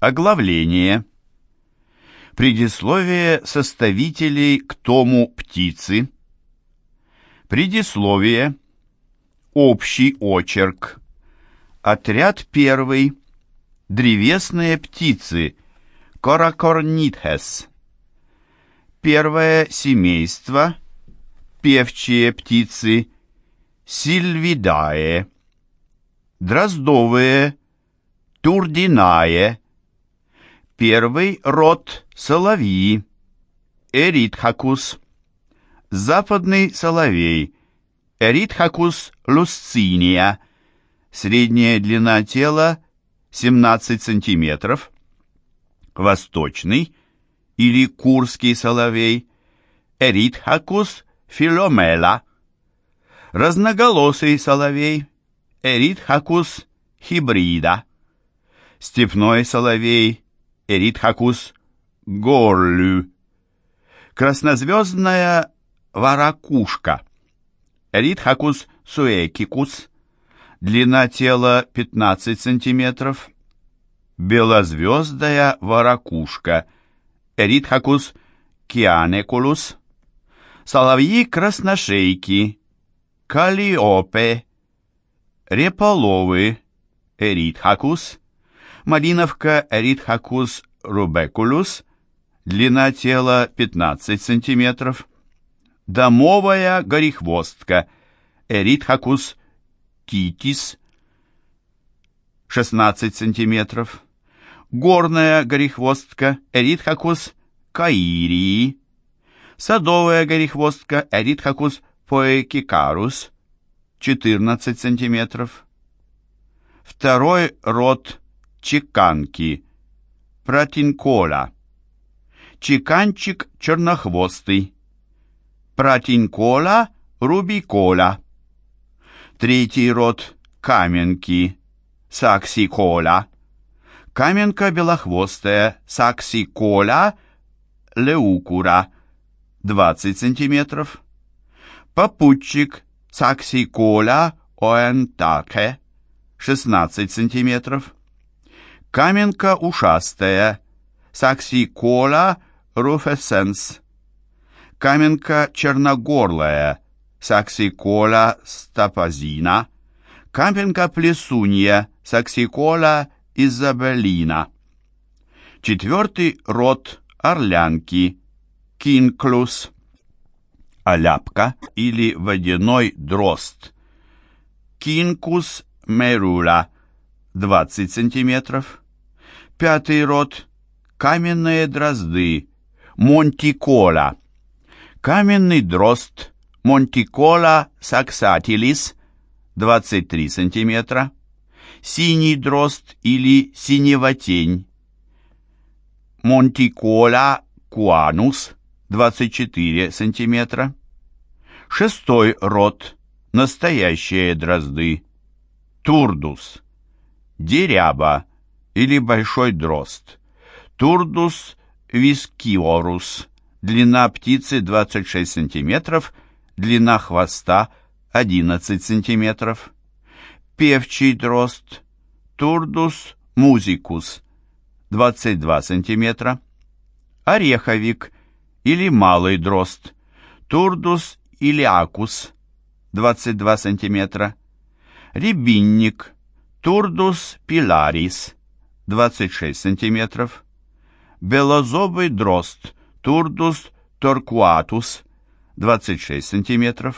Оглавление. Предисловие составителей к тому птицы. Предисловие. Общий очерк. Отряд первый. Древесные птицы. Коракорнитхес. Первое семейство. Певчие птицы. Сильвидае. Дроздовые. Турдинае. Первый род – соловьи. Эритхакус. Западный соловей. Эритхакус лусциния. Средняя длина тела – 17 см. Восточный или курский соловей. Эритхакус филомела. Разноголосый соловей. Эритхакус хибрида. Степной соловей. Эритхакус горлю. Краснозвездная варакушка. Эритхакус суэкикус. Длина тела 15 см. Белозвездная варакушка. Эритхакус кианекулус. Соловьи красношейки. Калиопе. Реполовы. Эритхакус. Малиновка Эритхакус рубекулус, длина тела 15 см. Домовая горехвостка Эритхакус китис 16 см. Горная горехвостка Эритхакус каирии. Садовая горехвостка Эритхакус поэкикарус 14 см. Второй род чеканки, протинкола, чеканчик чернохвостый, протинкола, рубикола. Третий род каменки, саксикола, каменка белохвостая, саксикола, леукура, 20 сантиметров. Попутчик, саксикола, оэнтаке, 16 сантиметров. Каменка ушастая, саксикола руфесенс. Каменка черногорлая, саксикола стапазина. Каменка плесунья, саксикола изабелина. Четвертый род орлянки, кинклус. Аляпка или водяной дрозд. Кинкус мерула, 20 сантиметров. Пятый род – каменные дрозды, монтикола. Каменный дрозд, монтикола саксатилис, 23 сантиметра. Синий дрозд или синевотень, монтикола куанус, 24 сантиметра. Шестой род – настоящие дрозды, турдус – деряба или большой дрозд. Turdus viscivorus. Длина птицы 26 см, длина хвоста 11 см. Певчий дрозд. Turdus musicus 22 см. Ореховик или малый дрозд. Turdus iliacus 22 см. Рябинник Turdus pilaris 26 см, белозобый дрозд Turdus torquatus 26 см,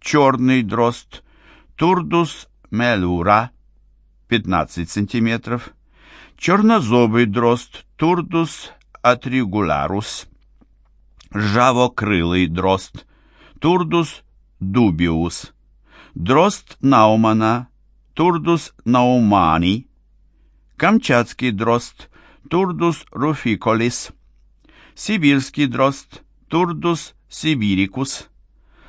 черный дрозд Turdus merula 15 см, чернозобый дрозд Turdus atrogularis, ржавокрылый дрозд Turdus dubius, дрозд Наумана Turdus naumanni, камчатский дрозд Turdus ruficollis, сибирский дрозд Turdus sibiricus,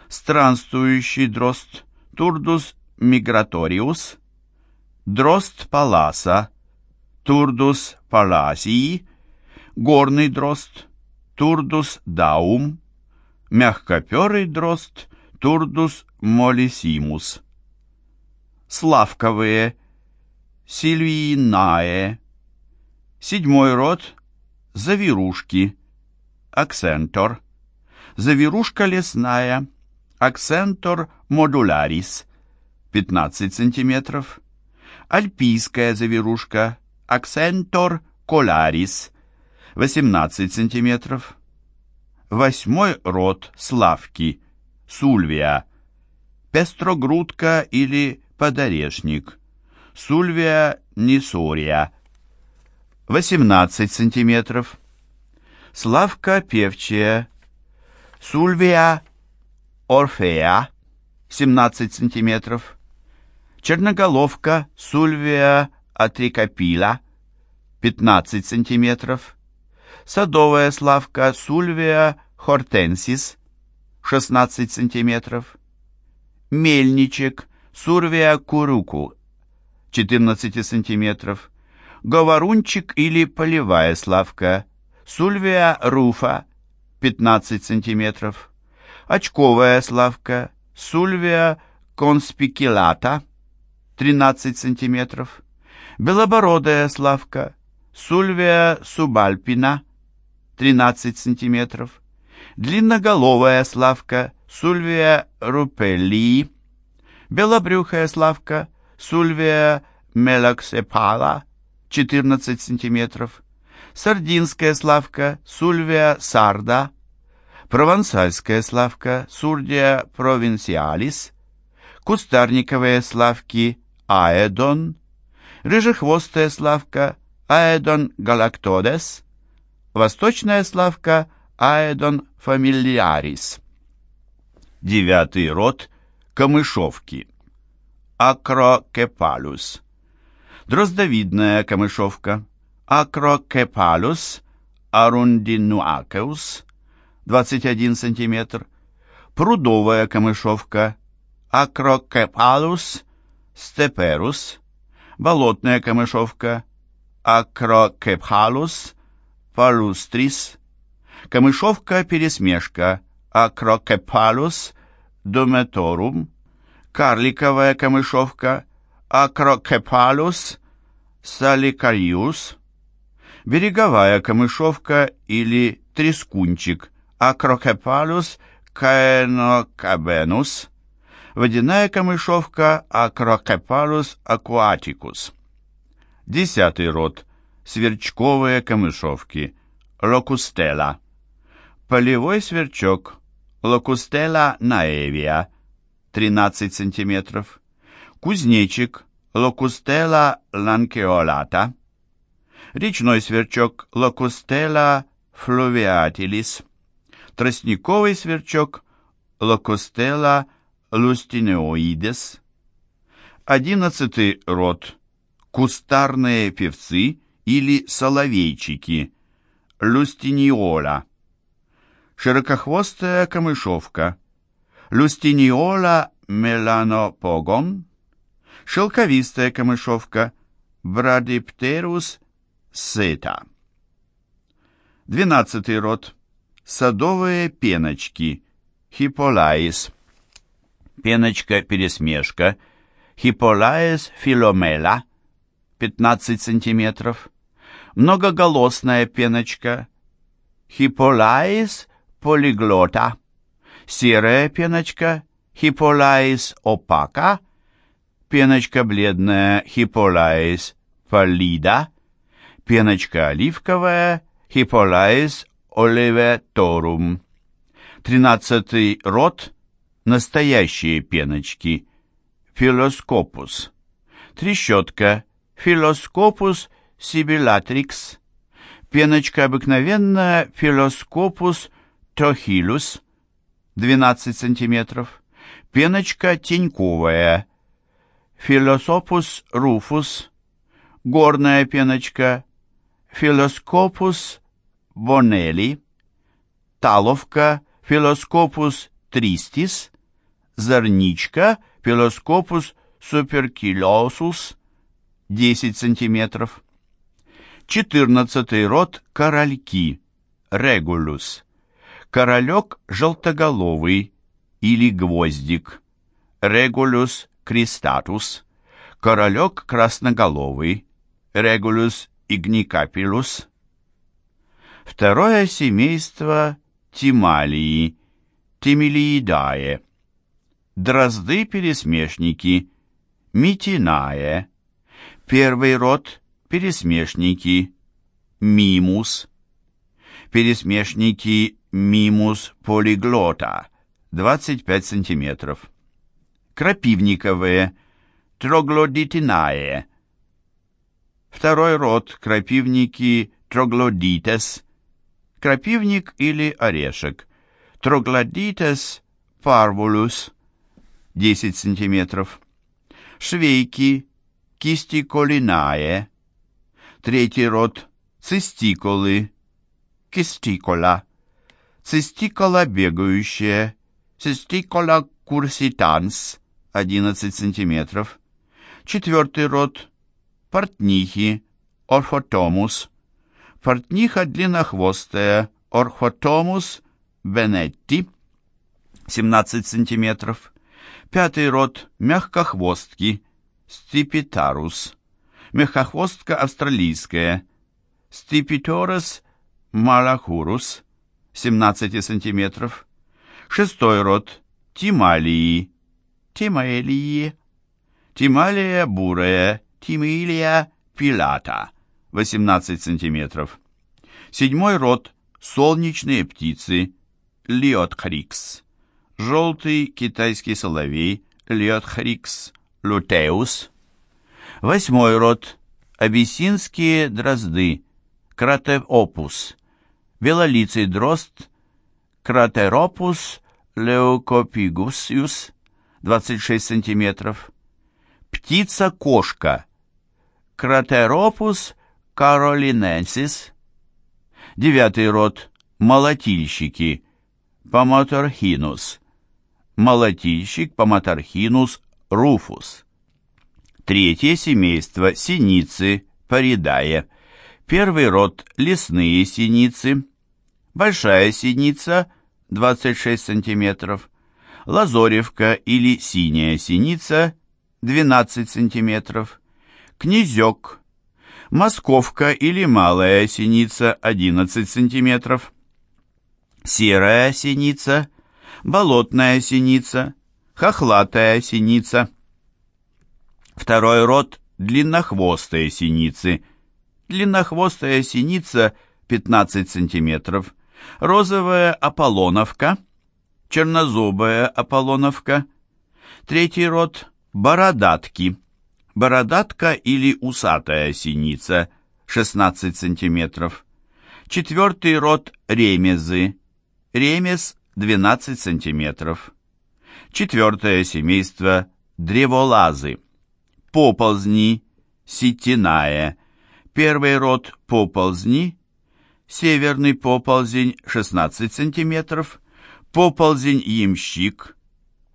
странствующий дрозд Turdus migratorius, дрозд Палласа Turdus pallasii, горный дрозд Турдус даум, мягкоперый дрозд Турдус молисимус славковые, сильвинае, Седьмой род – завирушки, акцентор. Завирушка лесная, акцентор модулярис, 15 см. Альпийская завирушка, акцентор коларис, 18 см. Восьмой род славки, сульвия, пестрогрудка или подорешник, сульвия нисория, 18 сантиметров. Славка певчая, сульвия орфея, 17 сантиметров. Черноголовка сульвия атрикопила, 15 сантиметров. Садовая славка сульвия хортенсис, 16 сантиметров. Мельничек сурвия куруку, 14 сантиметров говорунчик или полевая славка, сульвия руфа, 15 см, очковая славка, сульвия конспикилата, 13 см, белобородая славка, сульвия субальпина, 13 см, длинноголовая славка, сульвия рупелии, белобрюхая славка, сульвия мелоксепала, 14 см, сардинская славка Сульвия сарда, провансальская славка Сурдия провинциалис, кустарниковые славки Аэдон, рыжехвостая славка Аэдон галактодес, восточная славка Аэдон фамильярис. Девятый род камышовки. Акрокепалус дроздовидная камышовка, акрокепалус арундинуакеус, 21 см, прудовая камышовка, акрокепалус степерус, болотная камышовка, акрокепалус палустрис, камышовка-пересмешка, акрокепалус дометорум, карликовая камышовка, Акрокепалус саликариус, береговая камышовка или трескунчик, Акрокепалус каэнокабенус, водяная камышовка Акрокепалус акуатикус. Десятый род. Сверчковые камышовки. Локустела. Полевой сверчок. Локустела наевия. 13 сантиметров. Кузнечик Локустела ланкеолата, речной сверчок Локустела флувиатилис, тростниковый сверчок Локустела лустинеоидес, одиннадцатый род. Кустарные певцы или соловейчики. Люстиниола, широкохвостая камышовка Люстиниола меланопогон, шелковистая камышовка Брадиптерус сета. Двенадцатый род. Садовые пеночки Хиполаис. Пеночка-пересмешка Хиполаис филомела 15 сантиметров. Многоголосная пеночка Хиполаис полиглота. Серая пеночка Хиполаис опака пеночка бледная Хиполаис паллида, пеночка оливковая Хиполаис оливеторум. Тринадцатый род – настоящие пеночки Филоскопус. Трещотка Филоскопус сибилатрикс. Пеночка обыкновенная Филоскопус трохилус 12 сантиметров. Пеночка теньковая Филосопус руфус, горная пеночка, Филоскопус бонели, таловка, Филоскопус тристис, зорничка, Филоскопус суперкилосус, 10 сантиметров. Четырнадцатый род корольки, регулус. Королек желтоголовый или гвоздик, регулус кристатус, королек красноголовый, регулюс игникапилус. Второе семейство Тималии, Тимилиидае. Дрозды-пересмешники, Митинае. Первый род – пересмешники, Мимус. Пересмешники Мимус полиглота, 25 сантиметров. Крапивниковые, Троглодитинае. Второй род – крапивники Троглодитес, крапивник или орешек. Троглодитес парвулус, 10 сантиметров. Швейки, кистиколинае. Третий род – цистиколы, кистикола. Цистикола бегающая, цистикола курситанс, 11 сантиметров. Четвертый род – портнихи, орфотомус. Портниха длиннохвостая, орхотомус бенетти, 17 сантиметров. Пятый род – мягкохвостки, стипитарус. Мягкохвостка австралийская, стипиторос малахурус, 17 сантиметров. Шестой род – тималии, тимаэлии. Тималия бурая, тимилия пилата, 18 сантиметров. Седьмой род – солнечные птицы, лиотхрикс. Желтый китайский соловей, лиотхрикс лутеус. Восьмой род – абиссинские дрозды, кратеопус. Белолицый дрозд, кратеропус леукопигусиус, 26 сантиметров. Птица-кошка, кратеропус каролиненсис. Девятый род – молотильщики, поматорхинус. Молотильщик поматорхинус руфус. Третье семейство – синицы, паридае. Первый род – лесные синицы. Большая синица – 26 сантиметров. Лазоревка или синяя синица – 12 сантиметров. Князек – московка или малая синица 11 см, серая синица, болотная синица, хохлатая синица. Второй род – длиннохвостые синицы. Длиннохвостая синица 15 см, розовая аполлоновка, чернозубая аполлоновка. Третий род – бородатки – бородатка или усатая синица 16 см. Четвертый род ремезы, ремез 12 см. Четвертое семейство древолазы, поползни, сетиная. Первый род поползни, северный поползень 16 см, поползень ямщик,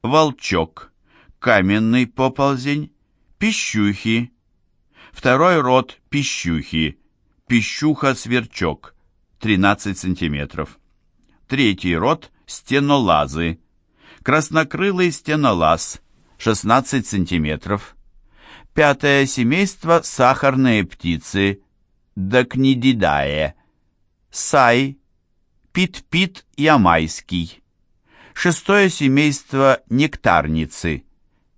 волчок, каменный поползень Пищухи. Второй род пищухи. Пищуха-сверчок. 13 сантиметров. Третий род стенолазы. Краснокрылый стенолаз. 16 сантиметров. Пятое семейство сахарные птицы. Докнидидае. Сай. Пит-пит ямайский. Шестое семейство нектарницы.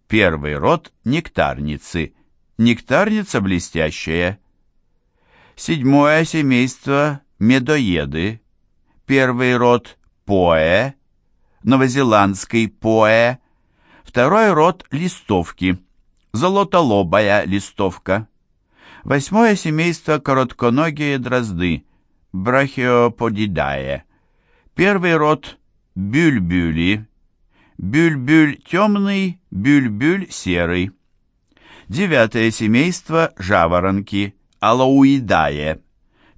Первый род – нектарницы. Нектарница блестящая. Седьмое семейство – медоеды. Первый род – поэ. Новозеландский поэ. Второй род – листовки. Золотолобая листовка. Восьмое семейство – коротконогие дрозды. Брахиоподидае. Первый род – бюльбюли. Бюльбюль темный, бюльбюль серый. Девятое семейство – жаворонки, алауидае.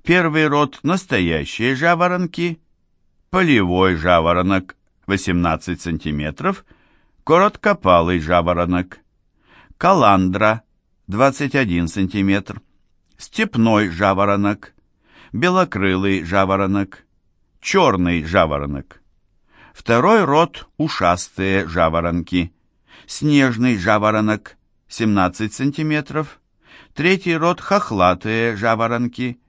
Первый род – настоящие жаворонки, полевой жаворонок 18 см, короткопалый жаворонок, каландра 21 см, степной жаворонок, белокрылый жаворонок, черный жаворонок. Второй род – ушастые жаворонки. Снежный жаворонок – 17 см. Третий род хохлатые жаворонки.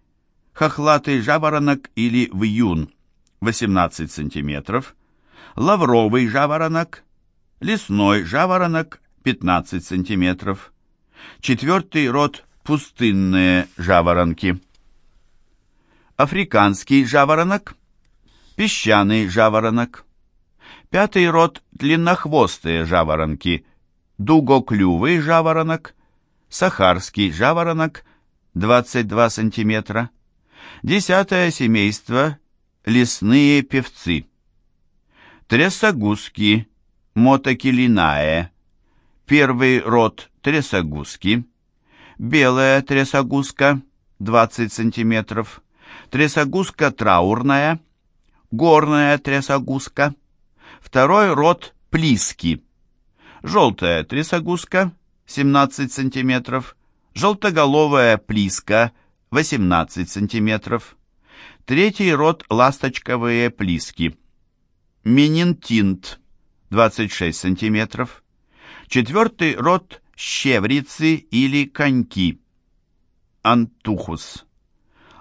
Хохлатый жаворонок или вьюн 18 см. Лавровый жаворонок. Лесной жаворонок 15 см. Четвертый род пустынные жаворонки. Африканский жаворонок. Песчаный жаворонок. Пятый род длиннохвостые жаворонки. Дугоклювый жаворонок сахарский жаворонок 22 см. Десятое семейство лесные певцы. Трясогузки мотокилинае. Первый род трясогузки. Белая трясогузка 20 см. Трясогузка траурная. Горная трясогузка. Второй род плиски. Желтая трясогузка 17 см, желтоголовая плиска 18 см, третий род ласточковые плиски, минентинт 26 см, четвертый род щеврицы или коньки, антухус,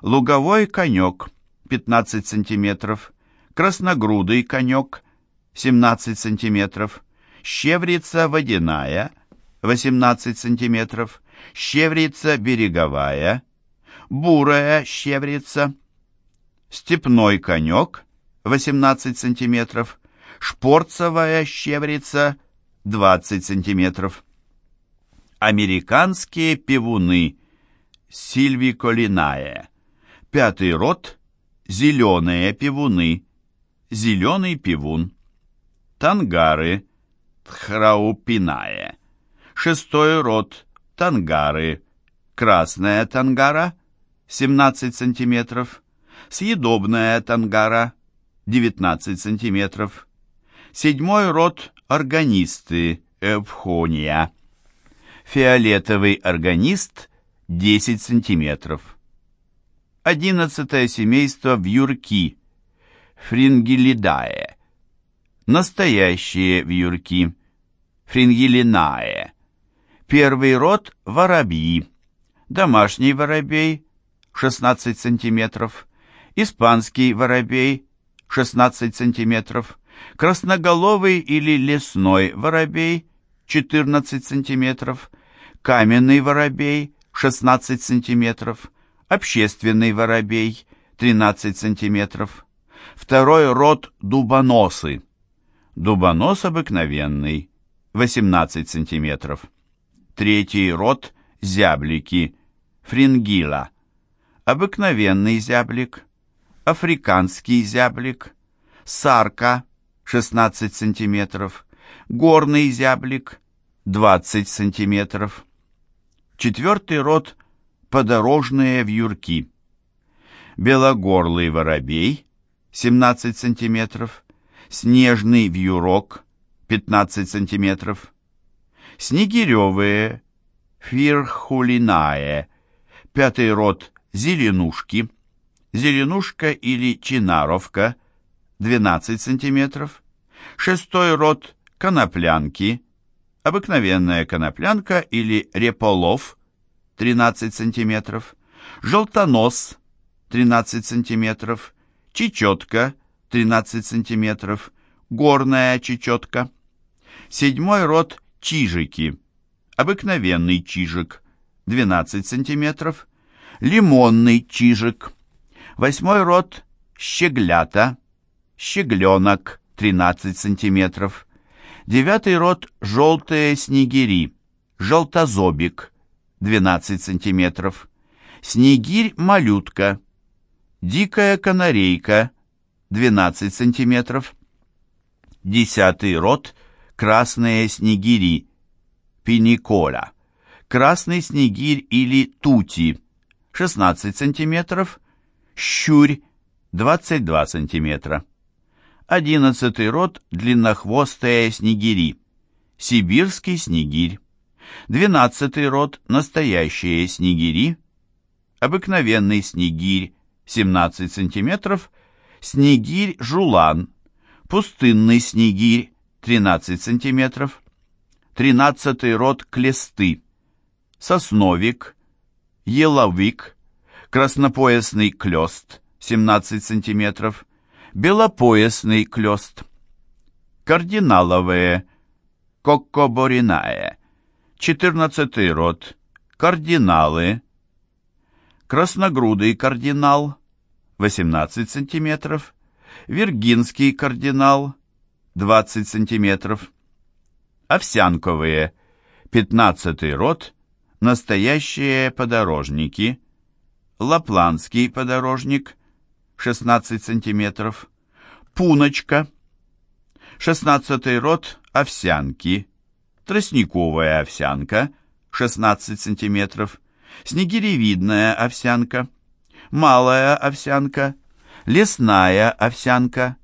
луговой конек 15 см, красногрудый конек 17 см, щеврица водяная – 18 см, щеврица береговая, бурая щеврица, степной конек 18 см, шпорцевая щеврица 20 см. Американские пивуны сильвиколиная. Пятый род зеленые пивуны, зеленый пивун. Тангары тхраупиная Шестой род – тангары. Красная тангара – 17 см. Съедобная тангара – 19 см. Седьмой род – органисты Эвхония. Фиолетовый органист – 10 см. Одиннадцатое семейство вьюрки – Фрингелидае. Настоящие вьюрки – Фрингелинае. Первый род – воробьи. Домашний воробей – 16 см. Испанский воробей – 16 см. Красноголовый или лесной воробей – 14 см. Каменный воробей – 16 см. Общественный воробей – 13 см. Второй род – дубоносы. Дубонос обыкновенный – 18 сантиметров. Третий род – зяблики, фрингила. Обыкновенный зяблик, африканский зяблик, сарка – 16 см, горный зяблик – 20 см. Четвертый род – подорожные вьюрки. Белогорлый воробей – 17 см, снежный вьюрок – 15 сантиметров снегиревые, фирхулинае, пятый род зеленушки, зеленушка или чинаровка, 12 см, шестой род коноплянки, обыкновенная коноплянка или реполов, 13 см, желтонос, 13 см, чечетка, 13 см, горная чечетка. Седьмой род чижики. Обыкновенный чижик 12 см, лимонный чижик. Восьмой род щеглята, щегленок 13 см. Девятый род желтые снегири, желтозобик 12 см. Снегирь-малютка, дикая канарейка 12 см. Десятый род красные снегири, пиниколя, красный снегирь или тути, 16 см, щурь, 22 см. Одиннадцатый род длиннохвостые снегири, сибирский снегирь. Двенадцатый род настоящие снегири, обыкновенный снегирь, 17 см, снегирь-жулан, пустынный снегирь, 13 см, 13 род клесты, сосновик, еловик, краснопоясный клёст 17 см, белопоясный клёст. Кардиналовые, коккобориная, 14 род, кардиналы, красногрудый кардинал. 18 см, виргинский кардинал. 20 см, овсянковые. 15 род, настоящие подорожники, лапландский подорожник 16 см, пуночка 16 род овсянки, тростниковая овсянка 16 см, снегиревидная овсянка, малая овсянка, лесная овсянка,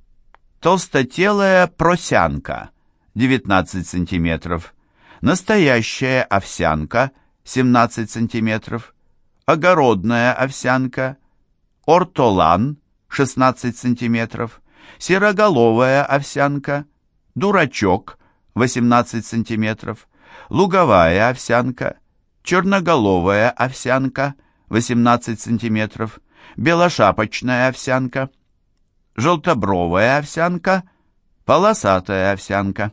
толстотелая просянка 19 см, настоящая овсянка 17 см, огородная овсянка, ортолан 16 см, сероголовая овсянка, дурачок 18 см, луговая овсянка, черноголовая овсянка 18 см, белошапочная овсянка, желтобровая овсянка, полосатая овсянка.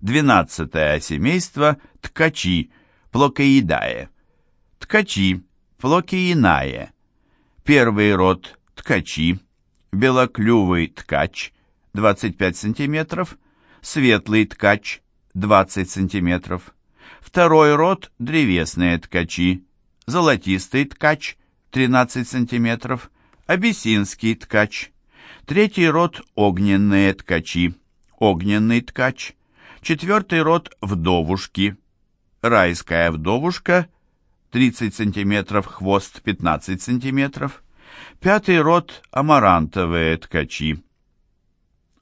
Двенадцатое семейство ткачи, плокоидае. Ткачи, плокиинае. Первый род ткачи, белоклювый ткач 25 см, светлый ткач 20 см. Второй род древесные ткачи, золотистый ткач 13 см, абиссинский ткач. Третий род огненные ткачи, огненный ткач. Четвертый род вдовушки, райская вдовушка 30 см, хвост 15 см. Пятый род амарантовые ткачи.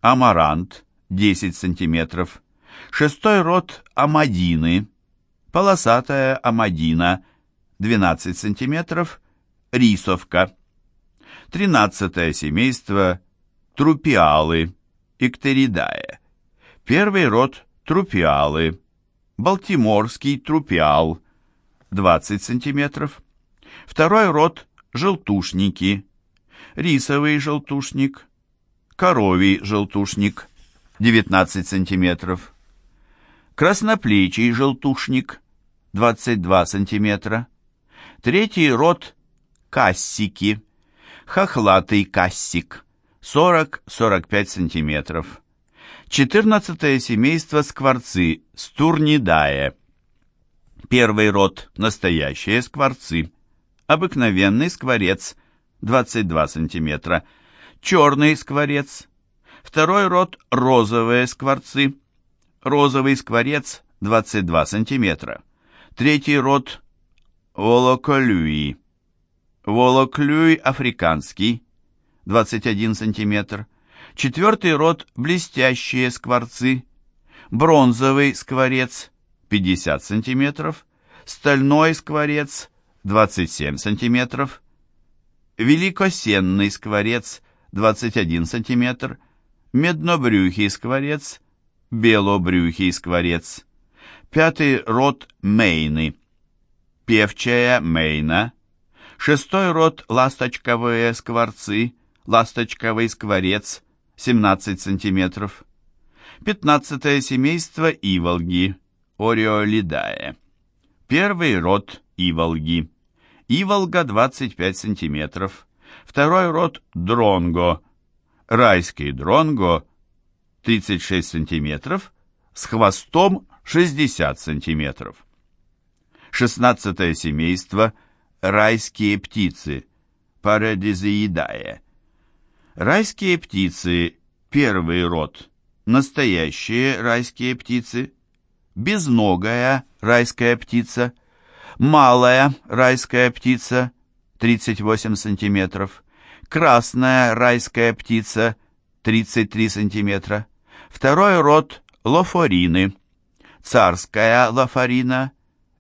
Амарант 10 см. Шестой род амадины. Полосатая амадина 12 см. Рисовка. Тринадцатое семейство трупиалы, иктеридае. Первый род трупиалы. Балтиморский трупиал 20 см. Второй род – желтушники. Рисовый желтушник. Коровий желтушник 19 см. Красноплечий желтушник 22 см. Третий род – кассики. Хохлатый кассик 40-45 см. Четырнадцатое семейство скворцы стурнидае. Первый род – настоящие скворцы. Обыкновенный скворец – 22 см. Черный скворец. Второй род – розовые скворцы. Розовый скворец – 22 см. Третий род – волоколюи. Волоклюй африканский – 21 см. Четвертый род – блестящие скворцы. Бронзовый скворец 50 см, стальной скворец 27 см, великосенный скворец 21 см, меднобрюхий скворец, белобрюхий скворец. Пятый род мейны, певчая мейна. Шестой род ласточковые скворцы, ласточковый скворец 17 см. Пятнадцатое семейство иволги, Ореолидае. Первый род иволги. Иволга 25 см. Второй род дронго. Райский дронго 36 см с хвостом 60 см. Шестнадцатое семейство райские птицы. Парадизеидае. Райские птицы первый род. Настоящие райские птицы безногая райская птица, малая райская птица 38 сантиметров, красная райская птица 33 сантиметра, второй род лофорины, царская лофорина,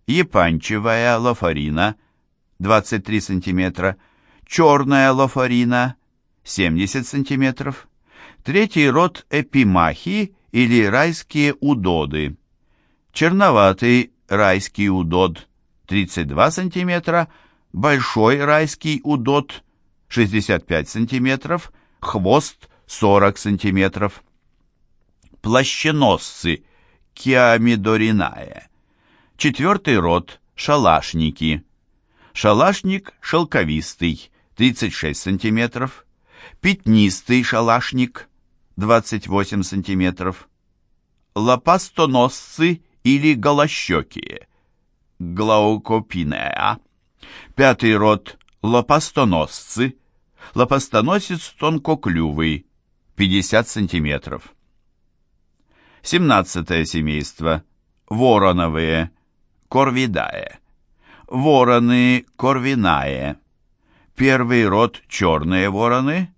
япанчевая лофорина 23 сантиметра, черная лофорина 70 сантиметров, третий род эпимахи или райские удоды черноватый райский удод 32 см, большой райский удот 65 см, хвост 40 см. Плащеносцы Киамидоринае. Четвертый род шалашники. Шалашник шелковистый 36 см, пятнистый шалашник 28 см, лопастоносцы или голощекие, глаукопинеа. Пятый род – лопастоносцы, лопастоносец тонкоклювый, 50 см. Семнадцатое семейство – вороновые, корвидае. Вороны корвинае. Первый род – черные вороны,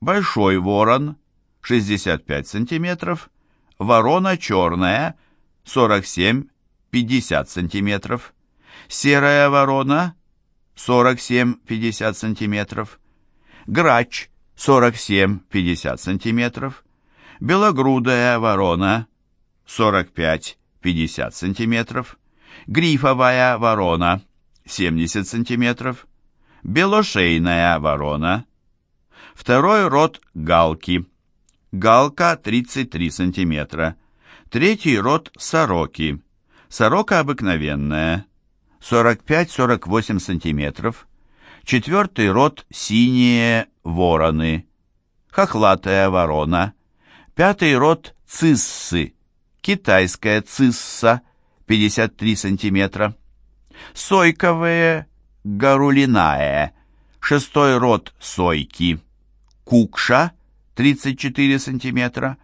большой ворон – 65 сантиметров, ворона черная 47-50 см, серая ворона 47-50 см, грач 47-50 см, белогрудая ворона 45-50 см, грифовая ворона 70 см, белошейная ворона. Второй род галки – галка 33 см. Третий род сороки. Сорока обыкновенная, 45-48 см. Четвертый род синие вороны. Хохлатая ворона. Пятый род циссы. Китайская цисса, 53 см. Сойковые, гарулиная. Шестой род сойки. Кукша, 34 см,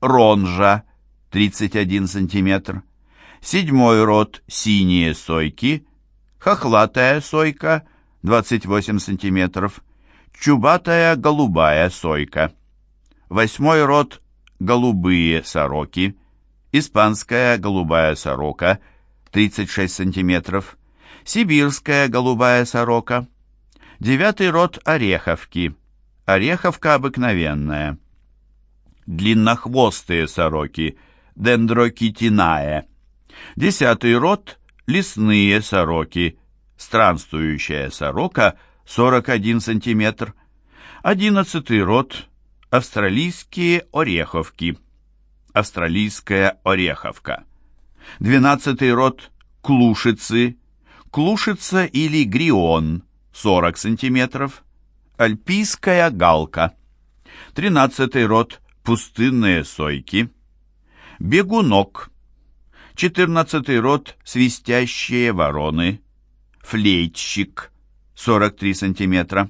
ронжа 31 см, седьмой род синие сойки, хохлатая сойка 28 см, чубатая голубая сойка, восьмой род голубые сороки, испанская голубая сорока 36 см, сибирская голубая сорока, девятый род ореховки. Ореховка обыкновенная. Длиннохвостые сороки, дендрокитиная. Десятый род – лесные сороки, странствующая сорока – 41 см. Одиннадцатый род – австралийские ореховки, австралийская ореховка. Двенадцатый род – клушицы, клушица или грион – 40 сантиметров. Альпийская галка. Тринадцатый род пустынные сойки. Бегунок. Четырнадцатый род свистящие вороны. Флейтщик. 43 сантиметра.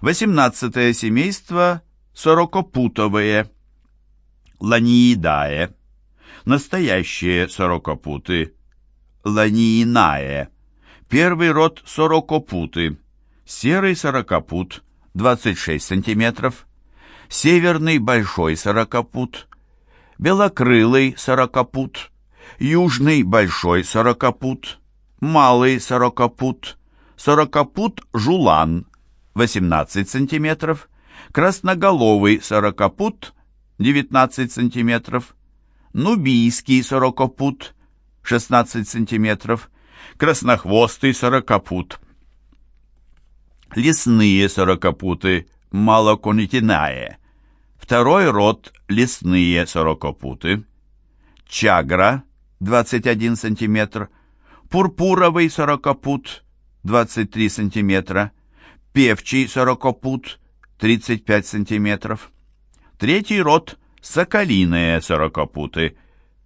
Восемнадцатое семейство сорокопутовые. Ланиидае. Настоящие сорокопуты. Ланиинае. Первый род сорокопуты серый сорокопут 26 см, северный большой сорокопут, белокрылый сорокопут, южный большой сорокопут, малый сорокопут, сорокопут жулан 18 см, красноголовый сорокопут 19 см, нубийский сорокопут 16 см, краснохвостый сорокопут. Лесные сорокопуты малоконитинае, второй род лесные сорокопуты, чагра 21 см, пурпуровый сорокопут 23 см, певчий сорокопут 35 см, третий род соколиные сорокопуты,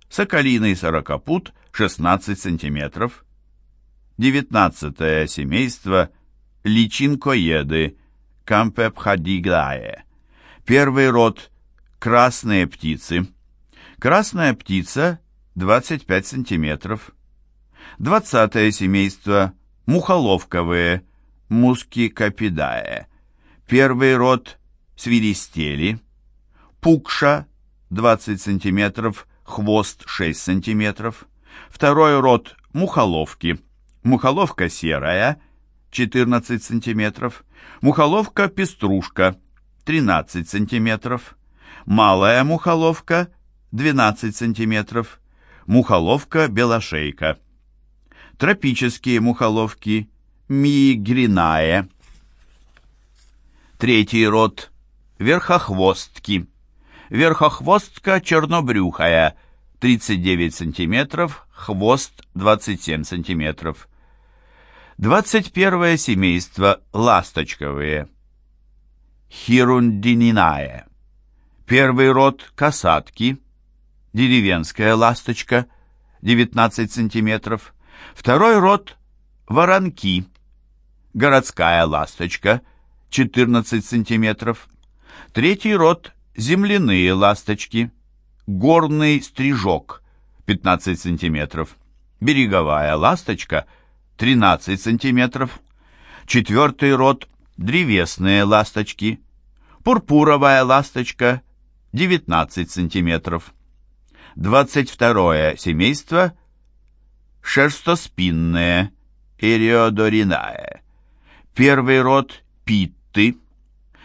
соколиный сорокопут 16 см, девятнадцатое семейство – личинкоеды, кампепхадиглае. Первый род – красные птицы. Красная птица – 25 сантиметров. Двадцатое семейство – мухоловковые, мускикапидае. Первый род – свиристели. Пукша – 20 сантиметров, хвост 6 сантиметров. Второй род – мухоловки. Мухоловка серая – 14 см, мухоловка-пеструшка 13 см, малая мухоловка 12 см, мухоловка-белошейка. Тропические мухоловки Мигринае. Третий род – верхохвостки. Верхохвостка чернобрюхая, 39 см, хвост 27 см. 21 семейство ласточковые. Хирундининае. Первый род – касатки, деревенская ласточка, 19 см. Второй род – воронки, городская ласточка, 14 см. Третий род – земляные ласточки, горный стрижок, 15 см. Береговая ласточка, 13 см. Четвертый род – древесные ласточки, пурпуровая ласточка, 19 см. 22 семейство – шерстоспинные, Ириодоринае. Первый род – питты,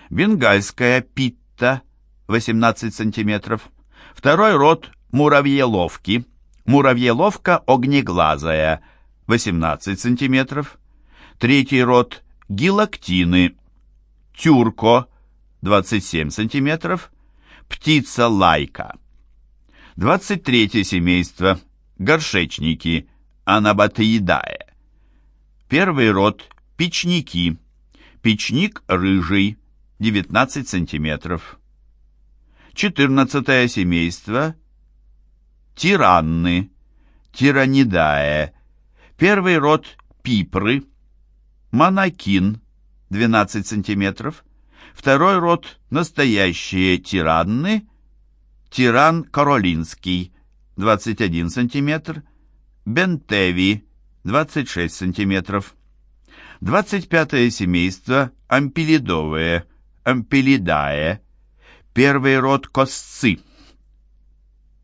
бенгальская питта, 18 см. Второй род – муравьеловки, муравьеловка огнеглазая, 18 см. Третий род – гилоктины, тюрко, 27 см. Птица лайка. 23 семейство – горшечники, анабатеидае. Первый род – печники, печник рыжий, 19 сантиметров. 14 семейство – тиранны, тиранидае. Первый род – пипры, монакин, 12 сантиметров. Второй род – настоящие тиранны – Тиран Каролинский, 21 см, Бентеви, 26 см. 25 семейство ампелидовые, ампелидае. Первый род косцы.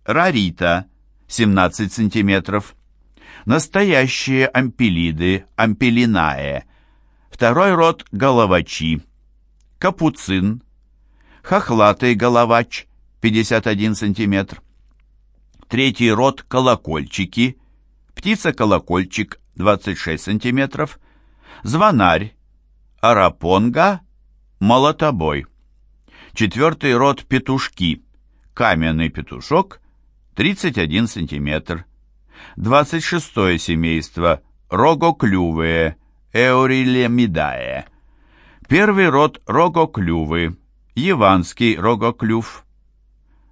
Рарита, 17 см. Настоящие ампелиды, ампелинае. Второй род головачи. Капуцин. Хохлатый головач, 51 см. Третий род – колокольчики, птица-колокольчик 26 см, звонарь, арапонга, молотобой. Четвертый род – петушки, каменный петушок 31 см. 26 семейство – рогоклювые, эурилемидае. Первый род – рогоклювы, яванский рогоклюв.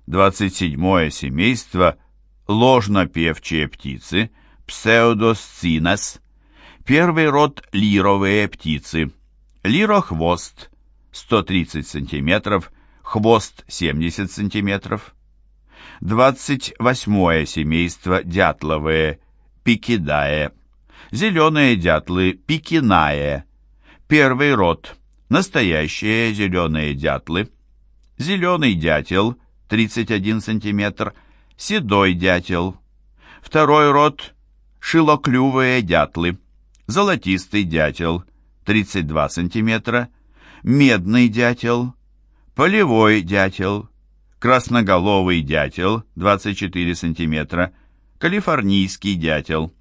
27 семейство ложнопевчие птицы, псевдосцинес, первый род лировые птицы, лирохвост, 130 см, хвост 70 см, 28 семейство дятловые, пикидае, зеленые дятлы, пикинае, первый род, настоящие зеленые дятлы, зеленый дятел, 31 см, седой дятел. Второй род – шилоклювые дятлы, золотистый дятел, 32 см, медный дятел, полевой дятел, красноголовый дятел, 24 см, калифорнийский дятел.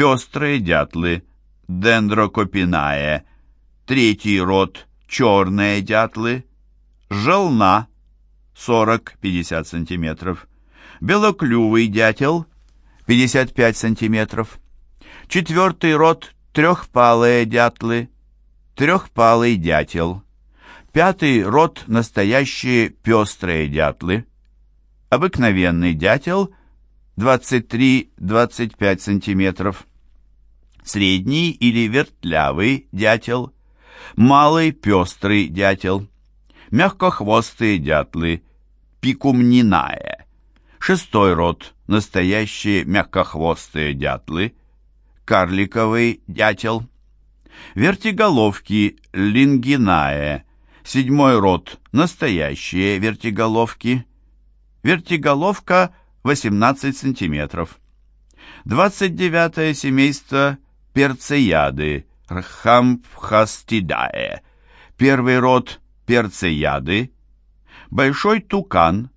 Пестрые дятлы, дендрокопинае, третий род – черные дятлы, желна, 40-50 см. Белоклювый дятел 55 см. Четвертый род трехпалые дятлы, трехпалый дятел. Пятый род настоящие пестрые дятлы. Обыкновенный дятел 23-25 см. Средний или вертлявый дятел. Малый пестрый дятел. Мягкохвостые дятлы пикумнинае. Шестой род – настоящие мягкохвостые дятлы, карликовый дятел. Вертиголовки лингинае. Седьмой род – настоящие вертиголовки. Вертиголовка 18 сантиметров. 29 семейство перцеяды Рхампхастидае. Первый род – перцеяды – Большой тукан,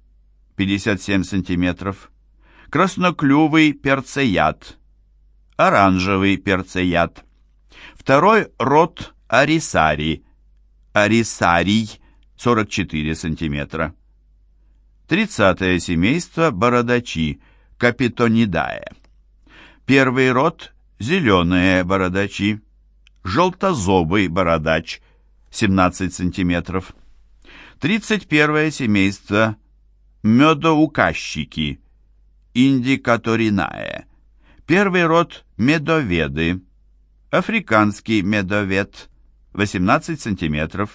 57 сантиметров. Красноклювый перцеяд, оранжевый перцеяд. Второй род арисари, арисарий 44 см. Тридцатое семейство бородачи, капитонидае. Первый род зеленые бородачи, желтозобый бородач 17 см. Тридцать первое семейство медоуказчики, индикаторинае. Первый род медоведы, африканский медовед 18 см.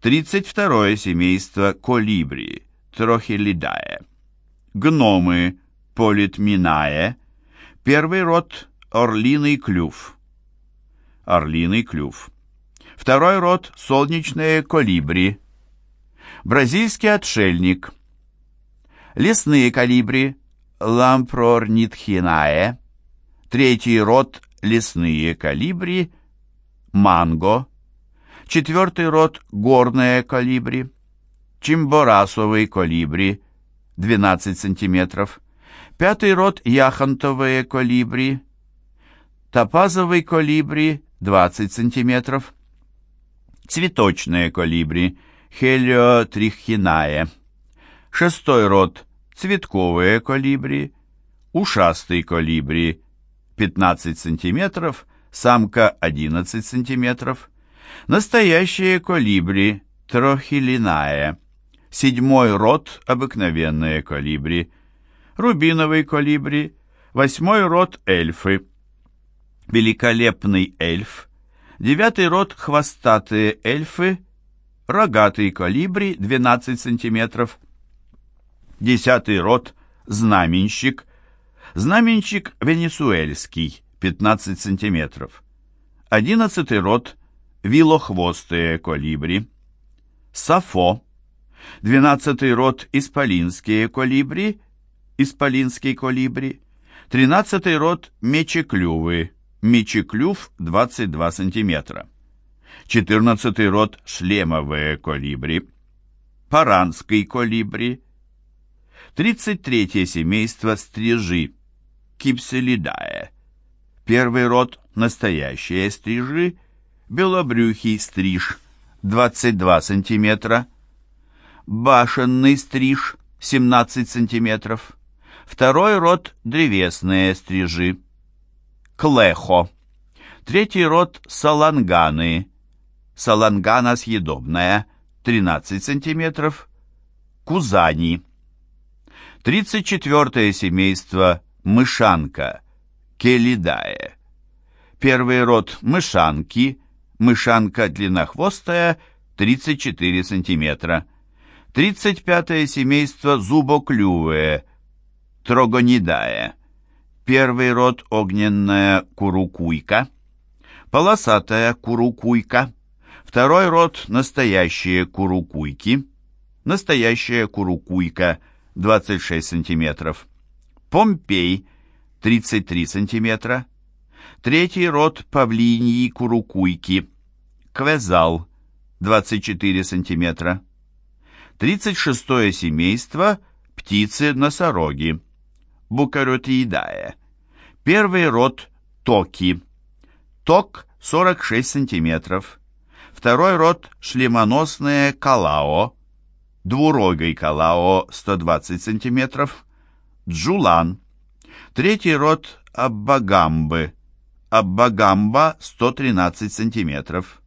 32 семейство колибри, трохилидае. Гномы, политминае. Первый род орлиный клюв. Орлиный клюв. Второй род солнечные колибри. Бразильский отшельник. Лесные колибри, лампрорнитхинае. Третий род лесные колибри, манго. Четвертый род горные колибри, чимборасовый колибри, 12 см. Пятый род яхонтовые колибри, топазовый колибри, 20 см. Цветочные колибри, хелиотрихинае. Шестой род цветковые колибри, ушастый колибри, 15 см, самка 11 см, настоящие колибри, трохилиная, седьмой род обыкновенные колибри, рубиновый колибри, восьмой род эльфы, великолепный эльф, девятый род хвостатые эльфы, рогатый колибри 12 см, десятый род знаменщик, знаменщик венесуэльский 15 см, одиннадцатый род вилохвостые колибри, сафо, двенадцатый род исполинские колибри, исполинский колибри, тринадцатый род мечеклювы, мечеклюв 22 см, четырнадцатый род шлемовые колибри, паранский колибри, тридцать третье семейство стрижи, кипселидае, первый род настоящие стрижи, белобрюхий стриж 22 см, башенный стриж 17 см, второй род древесные стрижи, клехо, третий род саланганы, салангана съедобная 13 см, кузани, 34 семейство мышанка, келидае, первый род мышанки – мышанка длиннохвостая 34 см. 35 семейство зубоклювые, трогонидая. Первый род огненная курукуйка, полосатая курукуйка. Второй род настоящие курукуйки, настоящая курукуйка 26 см. Помпей 33 сантиметра. Третий род павлиньи курукуйки. Квезал 24 см. 36 семейство птицы-носороги. Букаротиидае. Первый род токи. Ток 46 см. Второй род шлемоносные калао. Двурогой калао 120 см. Джулан. Третий род аббагамбы Аббагамба 113 сантиметров.